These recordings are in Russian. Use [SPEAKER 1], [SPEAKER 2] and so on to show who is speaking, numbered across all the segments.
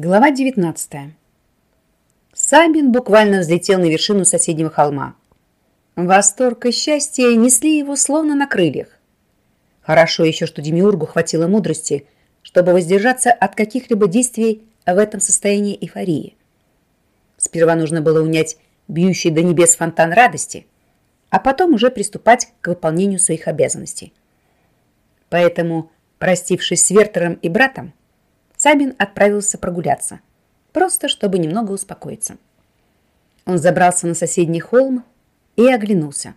[SPEAKER 1] Глава 19. Сабин буквально взлетел на вершину соседнего холма. Восторг и счастье несли его словно на крыльях. Хорошо еще, что Демиургу хватило мудрости, чтобы воздержаться от каких-либо действий в этом состоянии эйфории. Сперва нужно было унять бьющий до небес фонтан радости, а потом уже приступать к выполнению своих обязанностей. Поэтому, простившись с Вертером и братом, Сабин отправился прогуляться, просто чтобы немного успокоиться. Он забрался на соседний холм и оглянулся.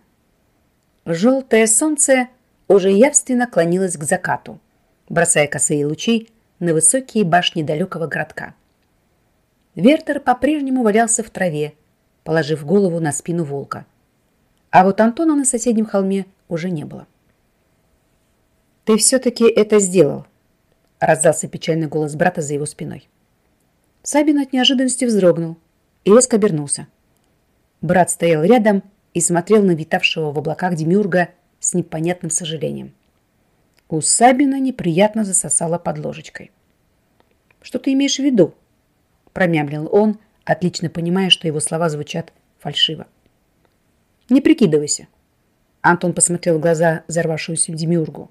[SPEAKER 1] Желтое солнце уже явственно клонилось к закату, бросая косые лучи на высокие башни далекого городка. Вертер по-прежнему валялся в траве, положив голову на спину волка. А вот Антона на соседнем холме уже не было. «Ты все-таки это сделал», раздался печальный голос брата за его спиной. Сабин от неожиданности вздрогнул и резко обернулся. Брат стоял рядом и смотрел на витавшего в облаках Демиурга с непонятным сожалением. У Сабина неприятно засосало под ложечкой. «Что ты имеешь в виду?» промямлил он, отлично понимая, что его слова звучат фальшиво. «Не прикидывайся». Антон посмотрел в глаза взорвавшемуся Демиургу.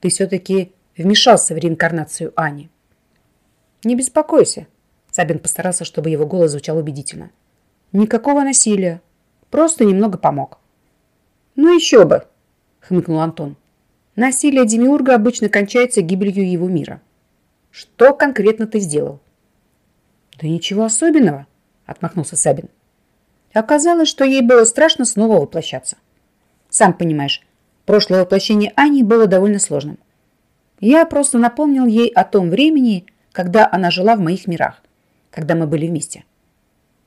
[SPEAKER 1] «Ты все-таки вмешался в реинкарнацию Ани. «Не беспокойся», — Сабин постарался, чтобы его голос звучал убедительно. «Никакого насилия. Просто немного помог». «Ну еще бы», — хмыкнул Антон. «Насилие Демиурга обычно кончается гибелью его мира. Что конкретно ты сделал?» «Да ничего особенного», — отмахнулся Сабин. Оказалось, что ей было страшно снова воплощаться. Сам понимаешь, прошлое воплощение Ани было довольно сложным. Я просто напомнил ей о том времени, когда она жила в моих мирах, когда мы были вместе.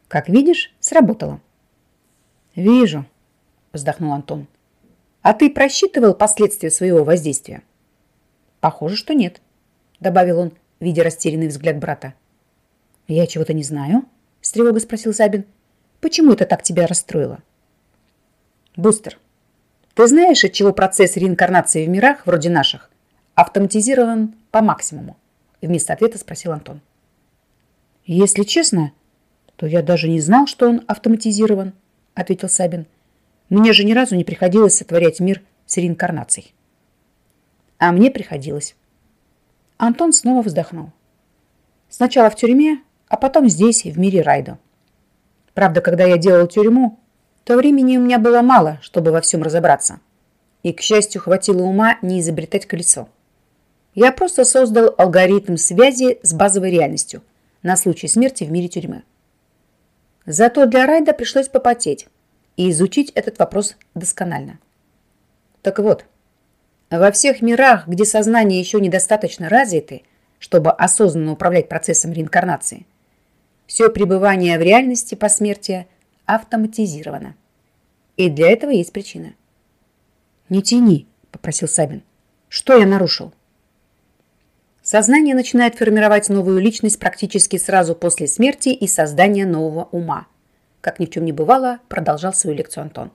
[SPEAKER 1] Как видишь, сработало. Вижу, вздохнул Антон. А ты просчитывал последствия своего воздействия? Похоже, что нет, добавил он, видя растерянный взгляд брата. Я чего-то не знаю, с тревогой спросил Сабин. Почему это так тебя расстроило? Бустер, ты знаешь, от чего процесс реинкарнации в мирах, вроде наших, автоматизирован по максимуму? Вместо ответа спросил Антон. Если честно, то я даже не знал, что он автоматизирован, ответил Сабин. Мне же ни разу не приходилось сотворять мир с реинкарнацией. А мне приходилось. Антон снова вздохнул. Сначала в тюрьме, а потом здесь, в мире Райдо. Правда, когда я делал тюрьму, то времени у меня было мало, чтобы во всем разобраться. И, к счастью, хватило ума не изобретать колесо. Я просто создал алгоритм связи с базовой реальностью на случай смерти в мире тюрьмы. Зато для Райда пришлось попотеть и изучить этот вопрос досконально. Так вот, во всех мирах, где сознание еще недостаточно развиты, чтобы осознанно управлять процессом реинкарнации, все пребывание в реальности посмертия автоматизировано. И для этого есть причина. «Не тяни», — попросил Сабин. «Что я нарушил?» Сознание начинает формировать новую личность практически сразу после смерти и создания нового ума. Как ни в чем не бывало, продолжал свою лекцию Антон.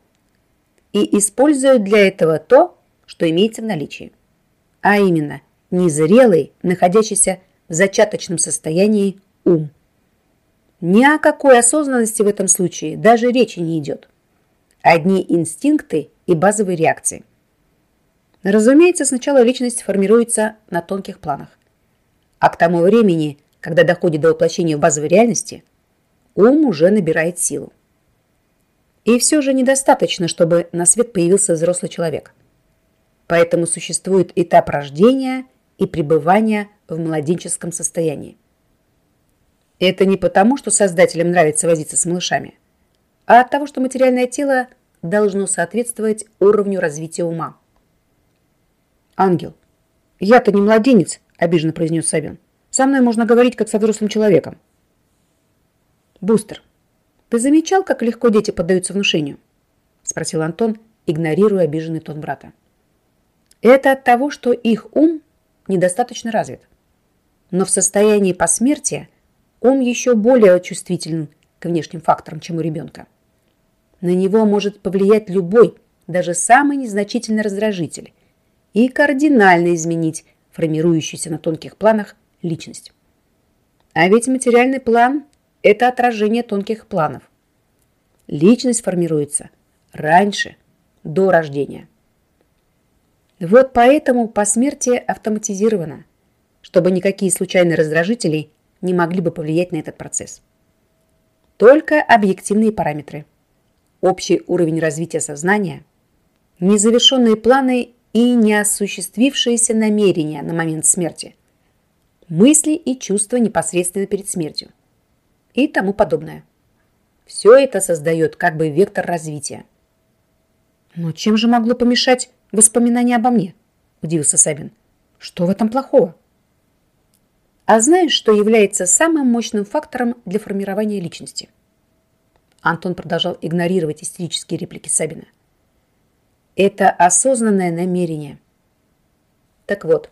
[SPEAKER 1] И используют для этого то, что имеется в наличии. А именно, незрелый, находящийся в зачаточном состоянии ум. Ни о какой осознанности в этом случае даже речи не идет. Одни инстинкты и базовые реакции. Разумеется, сначала личность формируется на тонких планах. А к тому времени, когда доходит до воплощения в базовой реальности, ум уже набирает силу. И все же недостаточно, чтобы на свет появился взрослый человек. Поэтому существует этап рождения и пребывания в младенческом состоянии. Это не потому, что создателям нравится возиться с малышами, а от того, что материальное тело должно соответствовать уровню развития ума. Ангел, я-то не младенец, обиженно произнес Сабин. Со мной можно говорить, как со взрослым человеком. Бустер, ты замечал, как легко дети поддаются внушению? Спросил Антон, игнорируя обиженный тон брата. Это от того, что их ум недостаточно развит. Но в состоянии посмертия ум еще более чувствителен к внешним факторам, чем у ребенка. На него может повлиять любой, даже самый незначительный раздражитель и кардинально изменить формирующуюся на тонких планах личность. А ведь материальный план – это отражение тонких планов. Личность формируется раньше, до рождения. Вот поэтому посмертие автоматизировано, чтобы никакие случайные раздражители не могли бы повлиять на этот процесс. Только объективные параметры. Общий уровень развития сознания, незавершенные планы и неосуществившиеся намерения на момент смерти, мысли и чувства непосредственно перед смертью и тому подобное. Все это создает как бы вектор развития. Но чем же могло помешать воспоминание обо мне? Удивился Сабин. Что в этом плохого? А знаешь, что является самым мощным фактором для формирования личности? Антон продолжал игнорировать истерические реплики Сабина. Это осознанное намерение. Так вот,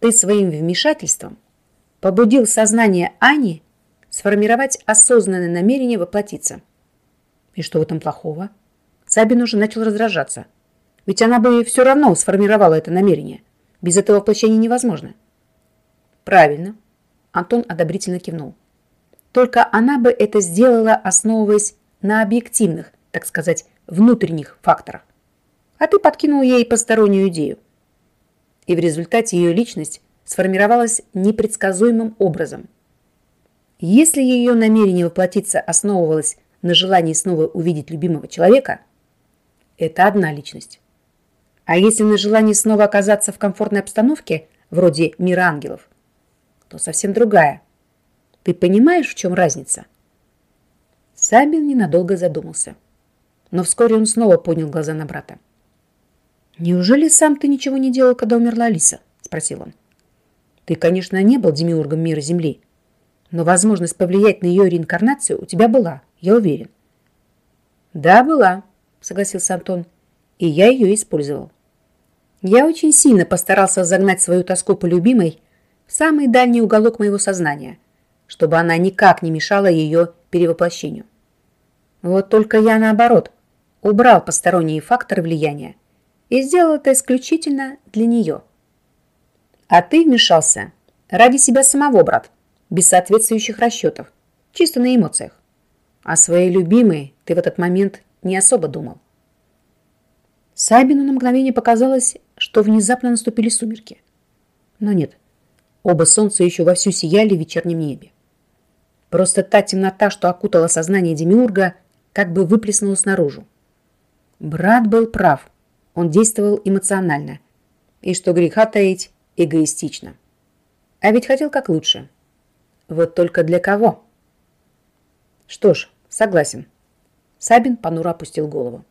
[SPEAKER 1] ты своим вмешательством побудил сознание Ани сформировать осознанное намерение воплотиться. И что в этом плохого? Сабин уже начал раздражаться. Ведь она бы все равно сформировала это намерение. Без этого воплощения невозможно. Правильно. Антон одобрительно кивнул. Только она бы это сделала, основываясь на объективных, так сказать, внутренних факторах а ты подкинул ей постороннюю идею. И в результате ее личность сформировалась непредсказуемым образом. Если ее намерение воплотиться основывалось на желании снова увидеть любимого человека, это одна личность. А если на желании снова оказаться в комфортной обстановке, вроде мира ангелов, то совсем другая. Ты понимаешь, в чем разница? Сабин ненадолго задумался. Но вскоре он снова поднял глаза на брата. «Неужели сам ты ничего не делал, когда умерла Алиса?» – спросил он. «Ты, конечно, не был демиургом мира Земли, но возможность повлиять на ее реинкарнацию у тебя была, я уверен». «Да, была», – согласился Антон, – «и я ее использовал. Я очень сильно постарался загнать свою тоску по любимой в самый дальний уголок моего сознания, чтобы она никак не мешала ее перевоплощению. Вот только я, наоборот, убрал посторонние факторы влияния, и сделал это исключительно для нее. А ты вмешался ради себя самого, брат, без соответствующих расчетов, чисто на эмоциях. О своей любимой ты в этот момент не особо думал. Сабину на мгновение показалось, что внезапно наступили сумерки. Но нет, оба солнца еще вовсю сияли в вечернем небе. Просто та темнота, что окутала сознание Демиурга, как бы выплеснулась наружу. Брат был прав. Он действовал эмоционально. И что греха таить, эгоистично. А ведь хотел как лучше. Вот только для кого? Что ж, согласен. Сабин понуро опустил голову.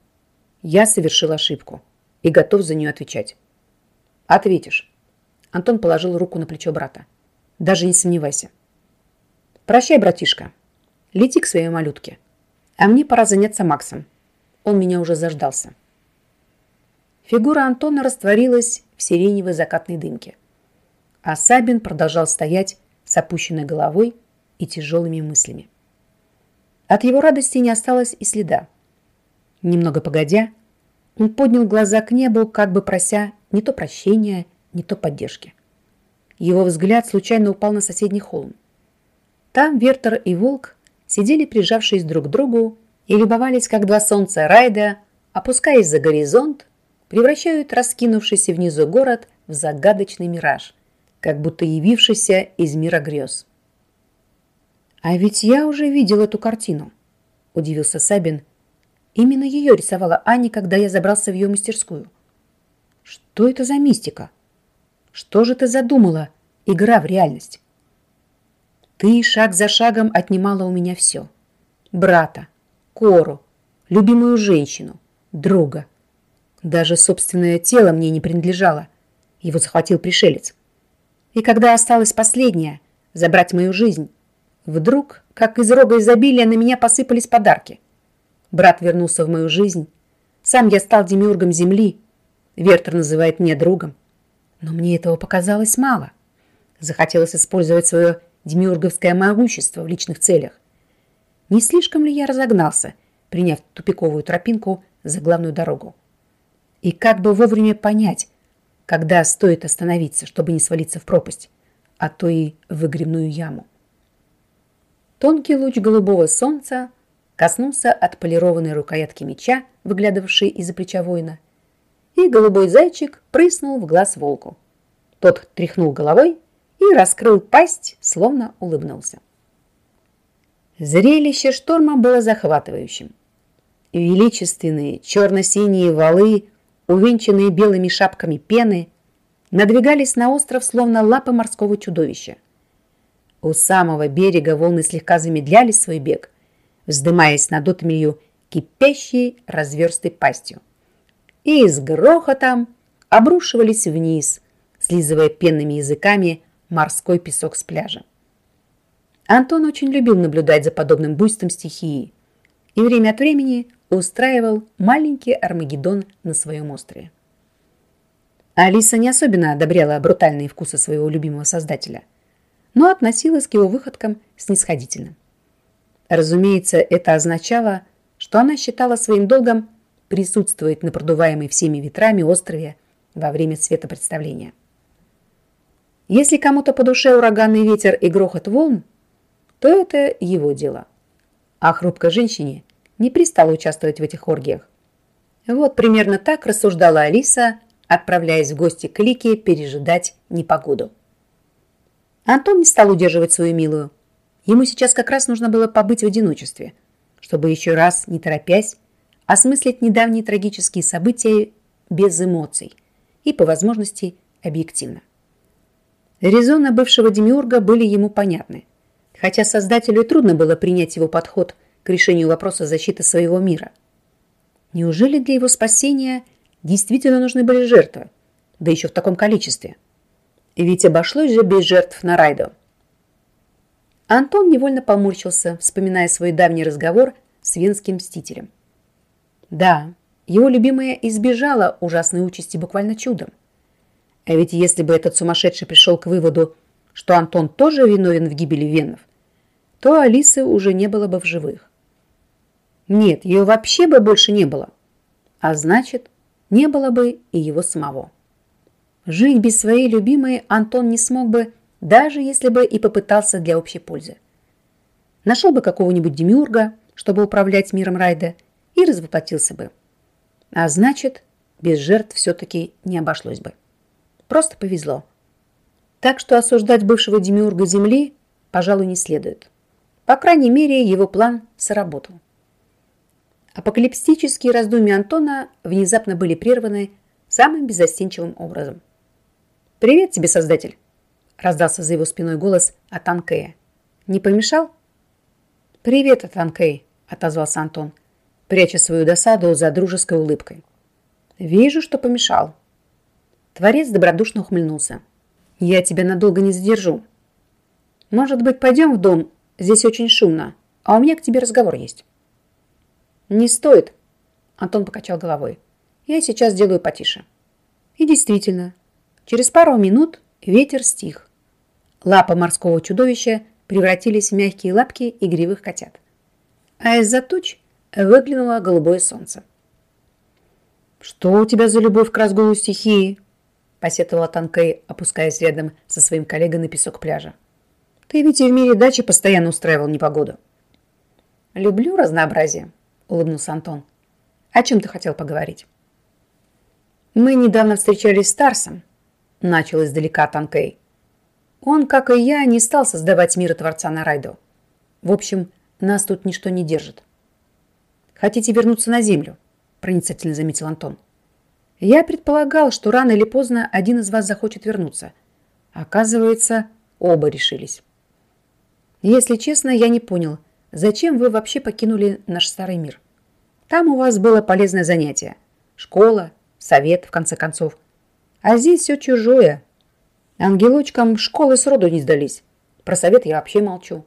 [SPEAKER 1] Я совершил ошибку и готов за нее отвечать. Ответишь. Антон положил руку на плечо брата. Даже не сомневайся. Прощай, братишка. Лети к своей малютке. А мне пора заняться Максом. Он меня уже заждался. Фигура Антона растворилась в сиреневой закатной дымке. А Сабин продолжал стоять с опущенной головой и тяжелыми мыслями. От его радости не осталось и следа. Немного погодя, он поднял глаза к небу, как бы прося не то прощения, не то поддержки. Его взгляд случайно упал на соседний холм. Там Вертер и Волк сидели, прижавшись друг к другу, и любовались, как два солнца Райда, опускаясь за горизонт, превращают раскинувшийся внизу город в загадочный мираж, как будто явившийся из мира грез. «А ведь я уже видел эту картину», – удивился Сабин. «Именно ее рисовала Аня, когда я забрался в ее мастерскую. Что это за мистика? Что же ты задумала, игра в реальность?» Ты шаг за шагом отнимала у меня все. Брата, Кору, любимую женщину, друга, даже собственное тело мне не принадлежало. Его захватил пришелец. И когда осталось последнее – забрать мою жизнь, вдруг, как из рога изобилия, на меня посыпались подарки. Брат вернулся в мою жизнь. Сам я стал демиургом земли. Вертер называет меня другом. Но мне этого показалось мало. Захотелось использовать свое демиурговское могущество в личных целях. Не слишком ли я разогнался, приняв тупиковую тропинку за главную дорогу? И как бы вовремя понять, когда стоит остановиться, чтобы не свалиться в пропасть, а то и в выгребную яму. Тонкий луч голубого солнца коснулся отполированной рукоятки меча, выглядывавшей из-за плеча воина, и голубой зайчик прыснул в глаз волку. Тот тряхнул головой и раскрыл пасть, словно улыбнулся. Зрелище шторма было захватывающим. Величественные черно-синие валы, увенчанные белыми шапками пены, надвигались на остров, словно лапы морского чудовища. У самого берега волны слегка замедляли свой бег, вздымаясь над отмелью кипящей разверстой пастью. И с грохотом обрушивались вниз, слизывая пенными языками морской песок с пляжа. Антон очень любил наблюдать за подобным буйством стихии и время от времени устраивал маленький Армагеддон на своем острове. Алиса не особенно одобряла брутальные вкусы своего любимого создателя, но относилась к его выходкам снисходительно. Разумеется, это означало, что она считала своим долгом присутствовать на продуваемой всеми ветрами острове во время светопредставления. Если кому-то по душе ураганный ветер и грохот волн, то это его дело. А хрупкой женщине не пристало участвовать в этих оргиях. Вот примерно так рассуждала Алиса, отправляясь в гости к Лике пережидать непогоду. Антон не стал удерживать свою милую. Ему сейчас как раз нужно было побыть в одиночестве, чтобы еще раз, не торопясь, осмыслить недавние трагические события без эмоций и, по возможности, объективно. Резоны бывшего демиурга были ему понятны хотя создателю трудно было принять его подход к решению вопроса защиты своего мира. Неужели для его спасения действительно нужны были жертвы, да еще в таком количестве? Ведь обошлось же без жертв на Райдо. Антон невольно поморщился, вспоминая свой давний разговор с венским мстителем. Да, его любимая избежала ужасной участи буквально чудом. А ведь если бы этот сумасшедший пришел к выводу, что Антон тоже виновен в гибели венов, то Алисы уже не было бы в живых. Нет, ее вообще бы больше не было. А значит, не было бы и его самого. Жить без своей любимой Антон не смог бы, даже если бы и попытался для общей пользы. Нашел бы какого-нибудь демиурга, чтобы управлять миром Райда, и развоплотился бы. А значит, без жертв все-таки не обошлось бы. Просто повезло. Так что осуждать бывшего демиурга Земли, пожалуй, не следует. По крайней мере, его план сработал. Апокалиптические раздумья Антона внезапно были прерваны самым безостенчивым образом. «Привет тебе, Создатель!» – раздался за его спиной голос от Анкея. «Не помешал?» «Привет, Атанкей!» – отозвался Антон, пряча свою досаду за дружеской улыбкой. «Вижу, что помешал». Творец добродушно ухмыльнулся. «Я тебя надолго не задержу. Может быть, пойдем в дом Здесь очень шумно, а у меня к тебе разговор есть». «Не стоит», — Антон покачал головой. «Я сейчас сделаю потише». И действительно, через пару минут ветер стих. Лапы морского чудовища превратились в мягкие лапки игривых котят. А из-за туч выглянуло голубое солнце. «Что у тебя за любовь к разгулу стихии?» – посетовала Танкей, опускаясь рядом со своим коллегой на песок пляжа. Ты ведь и в мире дачи постоянно устраивал непогоду. Люблю разнообразие, улыбнулся Антон. О чем ты хотел поговорить? Мы недавно встречались с Тарсом, начал издалека Танкей. Он, как и я, не стал создавать мир Творца на Райдо. В общем, нас тут ничто не держит. Хотите вернуться на Землю? Проницательно заметил Антон. Я предполагал, что рано или поздно один из вас захочет вернуться. Оказывается, оба решились. Если честно, я не понял, зачем вы вообще покинули наш старый мир? Там у вас было полезное занятие. Школа, совет, в конце концов. А здесь все чужое. Ангелочкам школы сроду не сдались. Про совет я вообще молчу.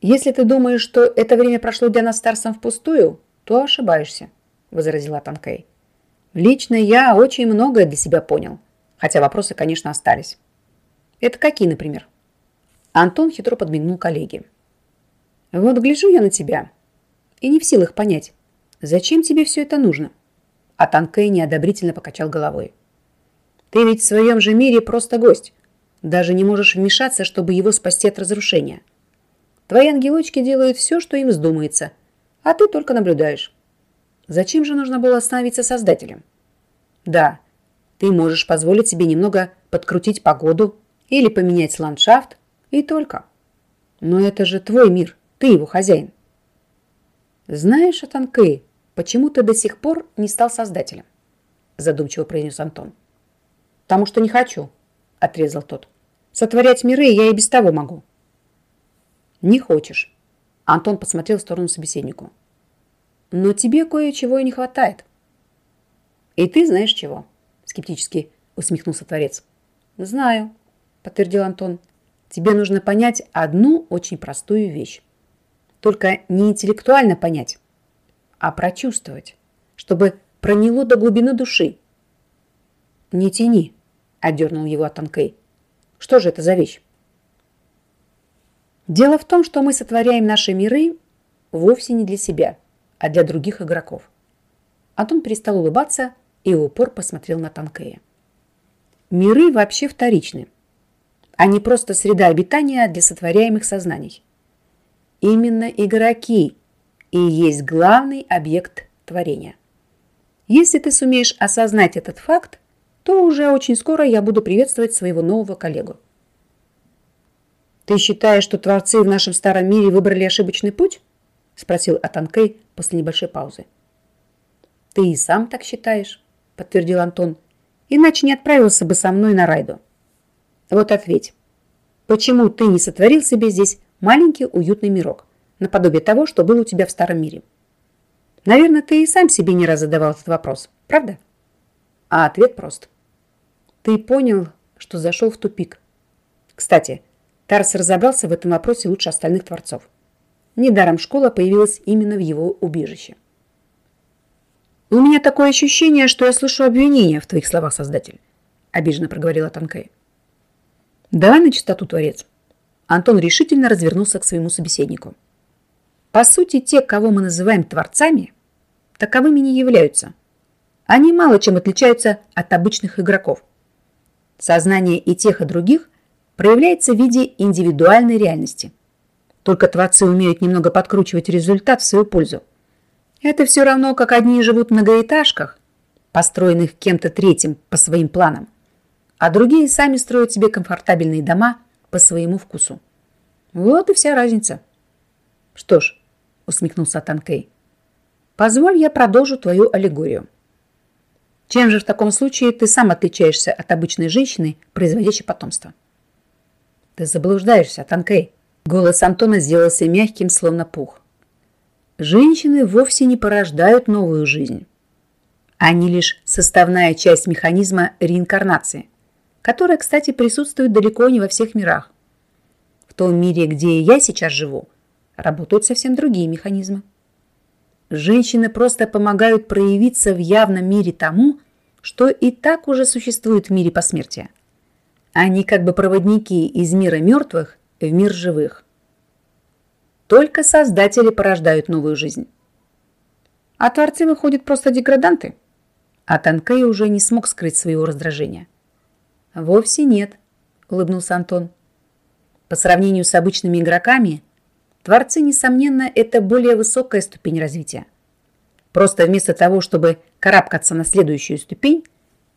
[SPEAKER 1] Если ты думаешь, что это время прошло для нас старцем впустую, то ошибаешься, возразила Танкей. Лично я очень многое для себя понял, хотя вопросы, конечно, остались. Это какие, например? Антон хитро подмигнул коллеге. «Вот гляжу я на тебя и не в силах понять, зачем тебе все это нужно?» А Танкей неодобрительно покачал головой. «Ты ведь в своем же мире просто гость. Даже не можешь вмешаться, чтобы его спасти от разрушения. Твои ангелочки делают все, что им вздумается, а ты только наблюдаешь. Зачем же нужно было становиться создателем? Да, ты можешь позволить себе немного подкрутить погоду или поменять ландшафт, и только. Но это же твой мир, ты его хозяин. Знаешь, Атанкей, почему ты до сих пор не стал создателем? Задумчиво произнес Антон. Потому что не хочу, отрезал тот. Сотворять миры я и без того могу. Не хочешь. Антон посмотрел в сторону собеседнику. Но тебе кое-чего и не хватает. И ты знаешь чего? Скептически усмехнулся Творец. Знаю, подтвердил Антон. Тебе нужно понять одну очень простую вещь. Только не интеллектуально понять, а прочувствовать, чтобы проняло до глубины души. Не тяни, отдернул его Атанкей. Что же это за вещь? Дело в том, что мы сотворяем наши миры вовсе не для себя, а для других игроков. Антон перестал улыбаться и упор посмотрел на Танкея. Миры вообще вторичны. Они просто среда обитания для сотворяемых сознаний. Именно игроки и есть главный объект творения. Если ты сумеешь осознать этот факт, то уже очень скоро я буду приветствовать своего нового коллегу. «Ты считаешь, что творцы в нашем старом мире выбрали ошибочный путь?» – спросил Атанкей после небольшой паузы. «Ты и сам так считаешь?» – подтвердил Антон. «Иначе не отправился бы со мной на райду». «Вот ответь, почему ты не сотворил себе здесь маленький уютный мирок, наподобие того, что было у тебя в старом мире?» Наверное, ты и сам себе не раз задавал этот вопрос, правда? А ответ прост. Ты понял, что зашел в тупик. Кстати, Тарс разобрался в этом вопросе лучше остальных творцов. Недаром школа появилась именно в его убежище. «У меня такое ощущение, что я слышу обвинения в твоих словах, Создатель», обиженно проговорила Танкэй. «Давай на чистоту, Творец». Антон решительно развернулся к своему собеседнику. «По сути, те, кого мы называем творцами, таковыми не являются. Они мало чем отличаются от обычных игроков – Сознание и тех, и других проявляется в виде индивидуальной реальности. Только творцы умеют немного подкручивать результат в свою пользу. Это все равно, как одни живут в многоэтажках, построенных кем-то третьим по своим планам, а другие сами строят себе комфортабельные дома по своему вкусу. Вот и вся разница. Что ж, усмехнулся Танкей, позволь я продолжу твою аллегорию. Чем же в таком случае ты сам отличаешься от обычной женщины, производящей потомство? Ты заблуждаешься, Танкей. Голос Антона сделался мягким, словно пух. Женщины вовсе не порождают новую жизнь. Они лишь составная часть механизма реинкарнации, которая, кстати, присутствует далеко не во всех мирах. В том мире, где я сейчас живу, работают совсем другие механизмы. Женщины просто помогают проявиться в явном мире тому, что и так уже существует в мире посмертия. Они как бы проводники из мира мертвых в мир живых. Только создатели порождают новую жизнь. А творцы выходят просто деграданты. А Танкей уже не смог скрыть своего раздражения. «Вовсе нет», – улыбнулся Антон. «По сравнению с обычными игроками – Творцы, несомненно, это более высокая ступень развития. Просто вместо того, чтобы карабкаться на следующую ступень,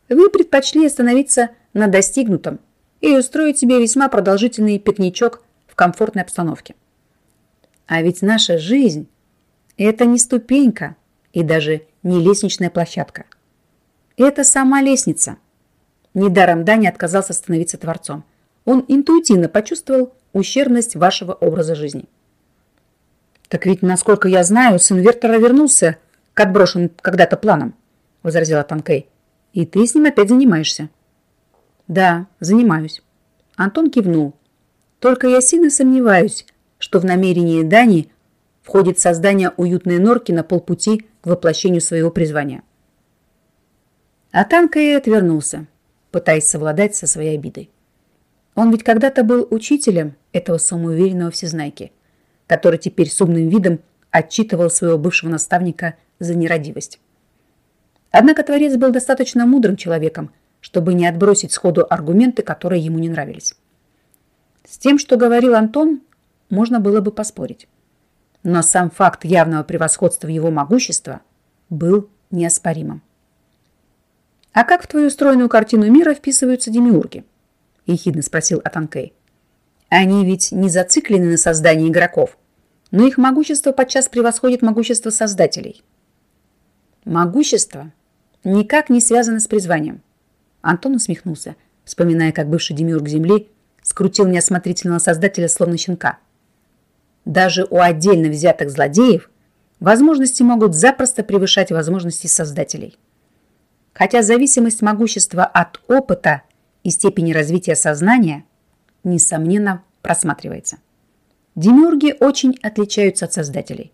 [SPEAKER 1] вы предпочли остановиться на достигнутом и устроить себе весьма продолжительный пикничок в комфортной обстановке. А ведь наша жизнь – это не ступенька и даже не лестничная площадка. Это сама лестница. Недаром Дани отказался становиться творцом. Он интуитивно почувствовал ущербность вашего образа жизни. «Так ведь, насколько я знаю, сын Вертера вернулся к отброшенным когда-то планам», – возразила Танкей. «И ты с ним опять занимаешься». «Да, занимаюсь». Антон кивнул. «Только я сильно сомневаюсь, что в намерении Дани входит создание уютной норки на полпути к воплощению своего призвания». А Танкей отвернулся, пытаясь совладать со своей обидой. Он ведь когда-то был учителем этого самоуверенного всезнайки – который теперь с умным видом отчитывал своего бывшего наставника за нерадивость. Однако Творец был достаточно мудрым человеком, чтобы не отбросить сходу аргументы, которые ему не нравились. С тем, что говорил Антон, можно было бы поспорить. Но сам факт явного превосходства его могущества был неоспоримым. «А как в твою устроенную картину мира вписываются демиурги?» – ехидно спросил Атанкей. «Они ведь не зациклены на создании игроков, но их могущество подчас превосходит могущество создателей». «Могущество никак не связано с призванием». Антон усмехнулся, вспоминая, как бывший демиург Земли скрутил неосмотрительного создателя словно щенка. Даже у отдельно взятых злодеев возможности могут запросто превышать возможности создателей. Хотя зависимость могущества от опыта и степени развития сознания, несомненно, просматривается. Демиурги очень отличаются от создателей.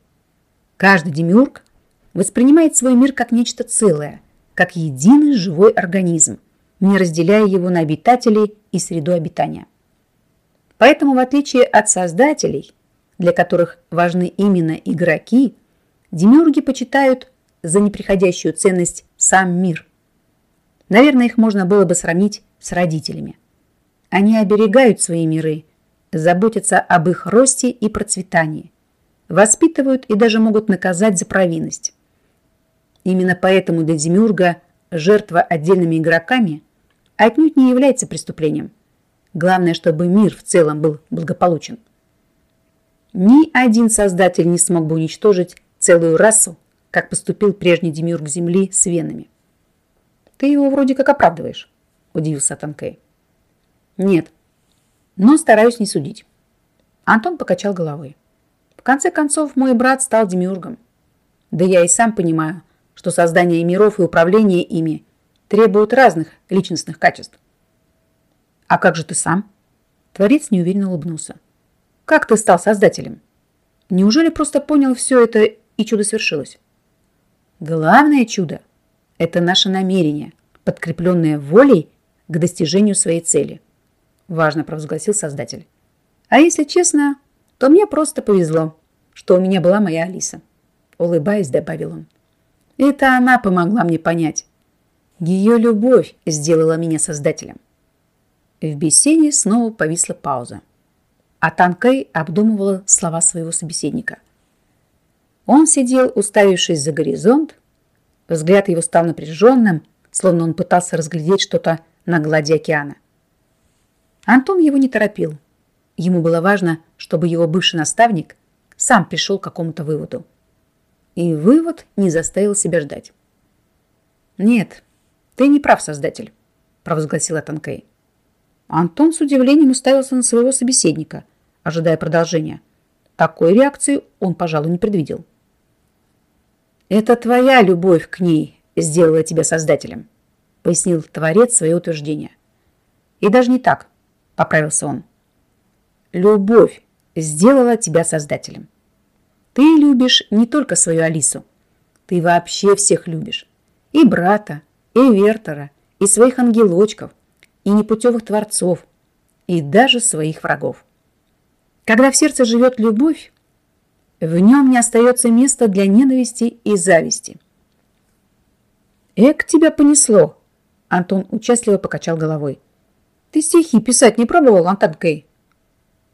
[SPEAKER 1] Каждый демиург воспринимает свой мир как нечто целое, как единый живой организм, не разделяя его на обитателей и среду обитания. Поэтому, в отличие от создателей, для которых важны именно игроки, демиурги почитают за неприходящую ценность сам мир. Наверное, их можно было бы сравнить с родителями. Они оберегают свои миры, заботятся об их росте и процветании, воспитывают и даже могут наказать за провинность. Именно поэтому для Демиурга жертва отдельными игроками отнюдь не является преступлением. Главное, чтобы мир в целом был благополучен. Ни один создатель не смог бы уничтожить целую расу, как поступил прежний Демиург Земли с венами. «Ты его вроде как оправдываешь», – удивился Танкей. «Нет, но стараюсь не судить». Антон покачал головой. «В конце концов, мой брат стал Демиургом. Да я и сам понимаю – что создание миров и управление ими требуют разных личностных качеств. А как же ты сам? Творец неуверенно улыбнулся. Как ты стал создателем? Неужели просто понял все это и чудо свершилось? Главное чудо – это наше намерение, подкрепленное волей к достижению своей цели. Важно провозгласил создатель. А если честно, то мне просто повезло, что у меня была моя Алиса. Улыбаясь, добавил он. Это она помогла мне понять. Ее любовь сделала меня создателем. В беседе снова повисла пауза. А Танкэй обдумывала слова своего собеседника. Он сидел, уставившись за горизонт. Взгляд его стал напряженным, словно он пытался разглядеть что-то на глади океана. Антон его не торопил. Ему было важно, чтобы его бывший наставник сам пришел к какому-то выводу. И вывод не заставил себя ждать. «Нет, ты не прав, создатель», – провозгласила Танкей. Антон с удивлением уставился на своего собеседника, ожидая продолжения. Такой реакции он, пожалуй, не предвидел. «Это твоя любовь к ней сделала тебя создателем», – пояснил Творец свое утверждение. «И даже не так», – поправился он. «Любовь сделала тебя создателем. Ты любишь не только свою Алису. Ты вообще всех любишь. И брата, и Вертера, и своих ангелочков, и непутевых творцов, и даже своих врагов. Когда в сердце живет любовь, в нем не остается места для ненависти и зависти. «Эк, тебя понесло!» Антон участливо покачал головой. «Ты стихи писать не пробовал, Антон Кей?»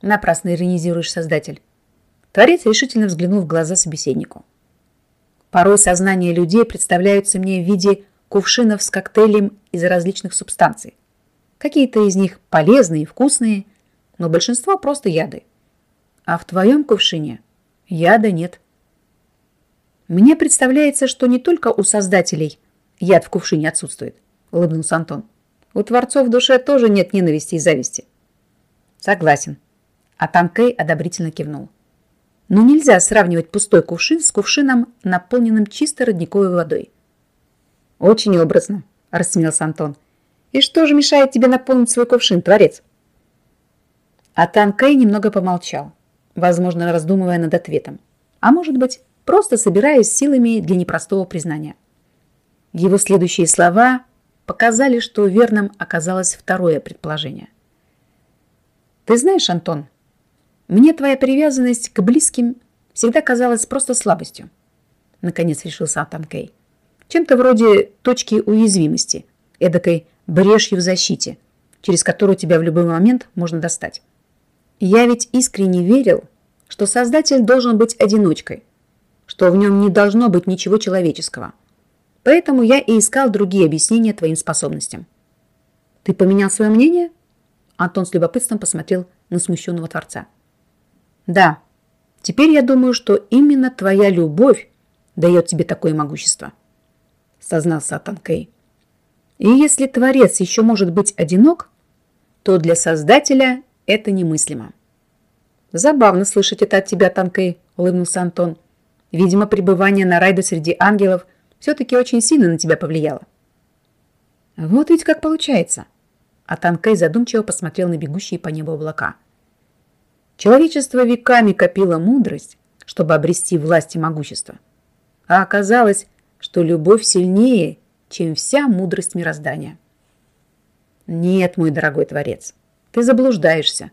[SPEAKER 1] Напрасно иронизируешь, создатель. Творец решительно взглянул в глаза собеседнику. Порой сознание людей представляются мне в виде кувшинов с коктейлем из различных субстанций. Какие-то из них полезные и вкусные, но большинство просто яды. А в твоем кувшине яда нет. Мне представляется, что не только у создателей яд в кувшине отсутствует, улыбнулся Антон. У творцов в душе тоже нет ненависти и зависти. Согласен. А Танкей одобрительно кивнул. Но нельзя сравнивать пустой кувшин с кувшином, наполненным чистой родниковой водой. «Очень образно», – рассмеялся Антон. «И что же мешает тебе наполнить свой кувшин, творец?» А Танкэй немного помолчал, возможно, раздумывая над ответом. А может быть, просто собираясь силами для непростого признания. Его следующие слова показали, что верным оказалось второе предположение. «Ты знаешь, Антон, мне твоя привязанность к близким всегда казалась просто слабостью. Наконец решился Атам Кей. Чем-то вроде точки уязвимости, эдакой брешью в защите, через которую тебя в любой момент можно достать. Я ведь искренне верил, что Создатель должен быть одиночкой, что в нем не должно быть ничего человеческого. Поэтому я и искал другие объяснения твоим способностям. Ты поменял свое мнение? Антон с любопытством посмотрел на смущенного Творца. Да, теперь я думаю, что именно твоя любовь дает тебе такое могущество, сознался Атанкей. И если Творец еще может быть одинок, то для Создателя это немыслимо. Забавно слышать это от тебя, Танкей, улыбнулся Антон. Видимо, пребывание на райде среди ангелов все-таки очень сильно на тебя повлияло. Вот ведь как получается. А Танкей задумчиво посмотрел на бегущие по небу облака. Человечество веками копило мудрость, чтобы обрести власть и могущество. А оказалось, что любовь сильнее, чем вся мудрость мироздания. Нет, мой дорогой творец, ты заблуждаешься.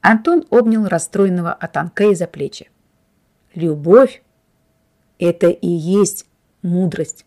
[SPEAKER 1] Антон обнял расстроенного Атанкея за плечи. Любовь – это и есть мудрость.